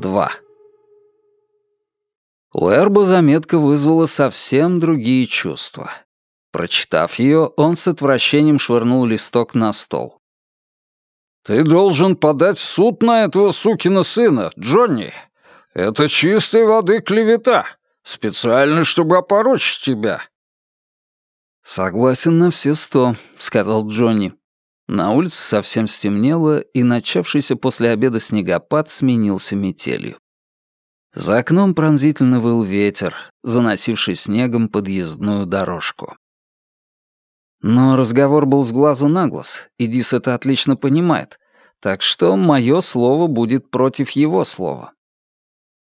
2. У Эрба заметка вызвала совсем другие чувства. Прочитав ее, он с отвращением швырнул листок на стол. «Ты должен подать в суд на этого сукина сына, Джонни. Это чистой воды клевета, специально, чтобы опорочить тебя». «Согласен на все сто», — сказал Джонни. На улице совсем стемнело, и начавшийся после обеда снегопад сменился метелью. За окном пронзительно выл ветер, заносивший снегом подъездную дорожку. Но разговор был с глазу на глаз, и Дис это отлично понимает, так что мое слово будет против его слова.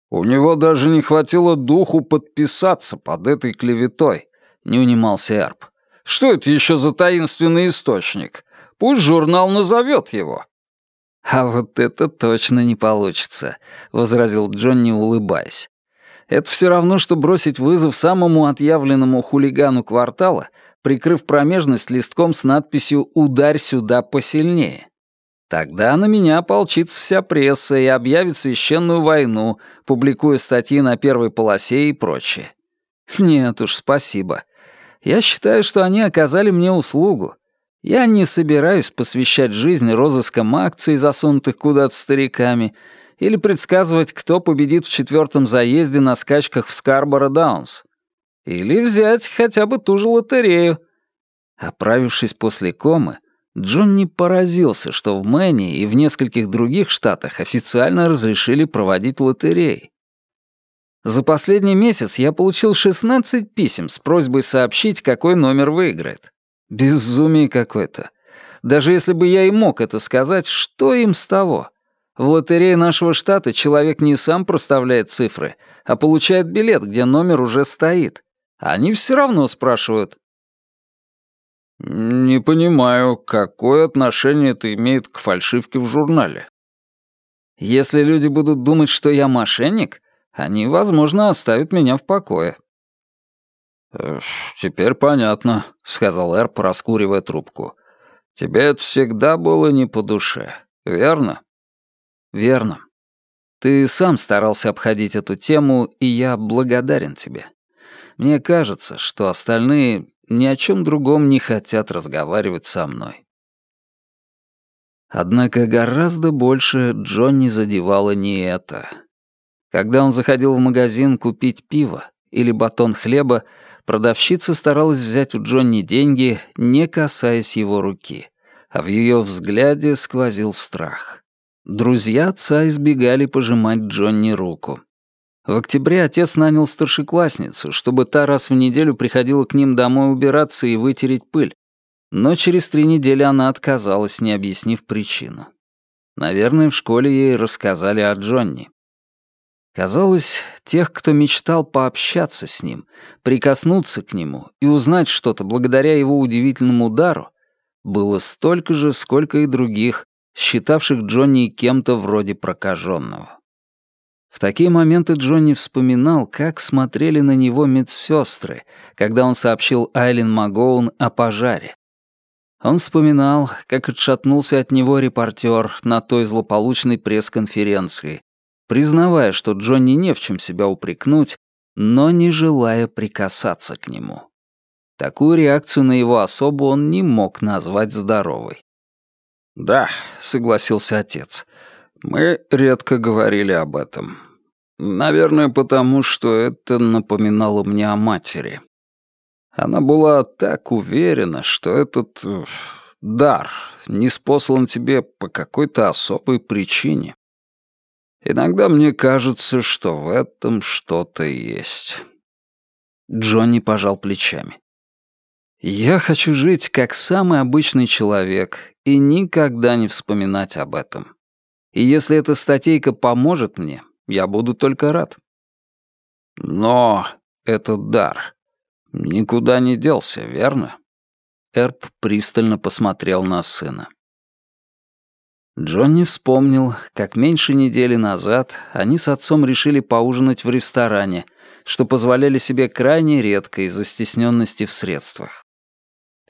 «У него даже не хватило духу подписаться под этой клеветой», — не унимался Эрб. «Что это еще за таинственный источник? Пусть журнал назовет его». «А вот это точно не получится», — возразил Джонни, улыбаясь. «Это все равно, что бросить вызов самому отъявленному хулигану квартала — прикрыв промежность листком с надписью «Ударь сюда посильнее». Тогда на меня ополчится вся пресса и объявит священную войну, публикуя статьи на первой полосе и прочее. Нет уж, спасибо. Я считаю, что они оказали мне услугу. Я не собираюсь посвящать жизнь розыскам акций, засунутых куда-то стариками, или предсказывать, кто победит в четвертом заезде на скачках в Скарборо-Даунс. Или взять хотя бы ту же лотерею. Оправившись после комы, Джон не поразился, что в Мэне и в нескольких других штатах официально разрешили проводить лотереи. За последний месяц я получил 16 писем с просьбой сообщить, какой номер выиграет. Безумие какое-то. Даже если бы я и мог это сказать, что им с того? В лотерее нашего штата человек не сам проставляет цифры, а получает билет, где номер уже стоит. Они все равно спрашивают. «Не понимаю, какое отношение это имеет к фальшивке в журнале?» «Если люди будут думать, что я мошенник, они, возможно, оставят меня в покое». «Теперь понятно», — сказал Эрп, раскуривая трубку. «Тебе это всегда было не по душе, верно?» «Верно. Ты сам старался обходить эту тему, и я благодарен тебе. Мне кажется, что остальные ни о чем другом не хотят разговаривать со мной. Однако гораздо больше Джонни задевало не это. Когда он заходил в магазин купить пиво или батон хлеба, продавщица старалась взять у Джонни деньги, не касаясь его руки, а в ее взгляде сквозил страх. Друзья отца избегали пожимать Джонни руку. В октябре отец нанял старшеклассницу, чтобы та раз в неделю приходила к ним домой убираться и вытереть пыль. Но через три недели она отказалась, не объяснив причину. Наверное, в школе ей рассказали о Джонни. Казалось, тех, кто мечтал пообщаться с ним, прикоснуться к нему и узнать что-то благодаря его удивительному удару, было столько же, сколько и других, считавших Джонни кем-то вроде прокаженного. В такие моменты Джонни вспоминал, как смотрели на него медсестры, когда он сообщил Айлин Магоун о пожаре. Он вспоминал, как отшатнулся от него репортер на той злополучной пресс-конференции, признавая, что Джонни не в чем себя упрекнуть, но не желая прикасаться к нему. Такую реакцию на его особу он не мог назвать здоровой. «Да», — согласился отец, — «мы редко говорили об этом. Наверное, потому что это напоминало мне о матери. Она была так уверена, что этот э, дар не спослан тебе по какой-то особой причине. Иногда мне кажется, что в этом что-то есть. Джонни пожал плечами. Я хочу жить как самый обычный человек и никогда не вспоминать об этом. И если эта статейка поможет мне, я буду только рад. Но этот дар никуда не делся, верно? Эрб пристально посмотрел на сына. Джонни вспомнил, как меньше недели назад они с отцом решили поужинать в ресторане, что позволяли себе крайне редко из-за стесненности в средствах.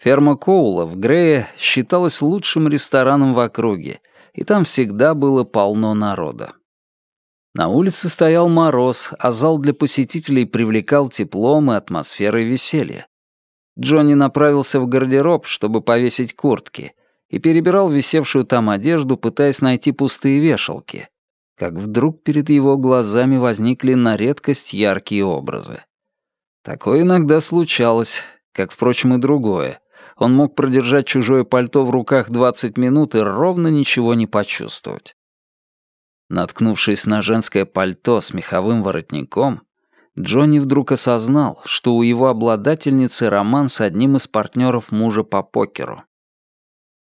Ферма Коула в Грее считалась лучшим рестораном в округе, и там всегда было полно народа. На улице стоял мороз, а зал для посетителей привлекал теплом и атмосферой веселья. Джонни направился в гардероб, чтобы повесить куртки, и перебирал висевшую там одежду, пытаясь найти пустые вешалки, как вдруг перед его глазами возникли на редкость яркие образы. Такое иногда случалось, как, впрочем, и другое. Он мог продержать чужое пальто в руках 20 минут и ровно ничего не почувствовать. Наткнувшись на женское пальто с меховым воротником, Джонни вдруг осознал, что у его обладательницы роман с одним из партнеров мужа по покеру.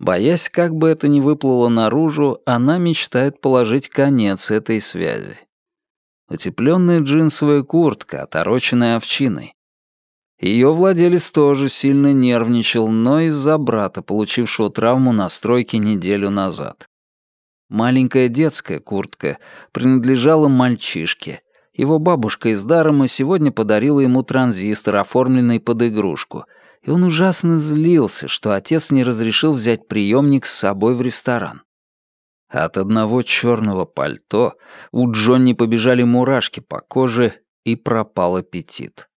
Боясь, как бы это ни выплыло наружу, она мечтает положить конец этой связи. Утепленная джинсовая куртка, отороченная овчиной. Ее владелец тоже сильно нервничал, но из-за брата, получившего травму на стройке неделю назад. Маленькая детская куртка принадлежала мальчишке. Его бабушка из Дарома сегодня подарила ему транзистор, оформленный под игрушку, и он ужасно злился, что отец не разрешил взять приемник с собой в ресторан. От одного черного пальто у Джонни побежали мурашки по коже, и пропал аппетит.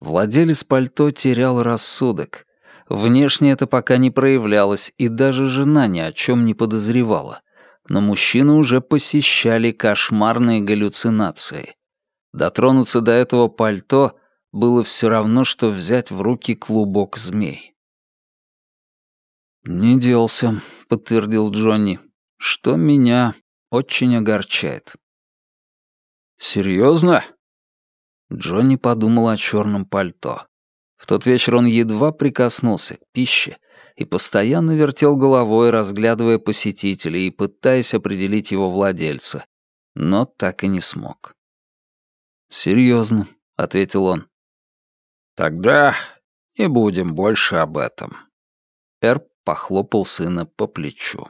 Владелец пальто терял рассудок. Внешне это пока не проявлялось, и даже жена ни о чем не подозревала — но мужчину уже посещали кошмарные галлюцинации. Дотронуться до этого пальто было все равно, что взять в руки клубок змей. «Не делся», — подтвердил Джонни, — «что меня очень огорчает». «Серьезно?» Джонни подумал о черном пальто. В тот вечер он едва прикоснулся к пище и постоянно вертел головой, разглядывая посетителей и пытаясь определить его владельца, но так и не смог. «Серьезно», — ответил он. «Тогда не будем больше об этом». Эрб похлопал сына по плечу.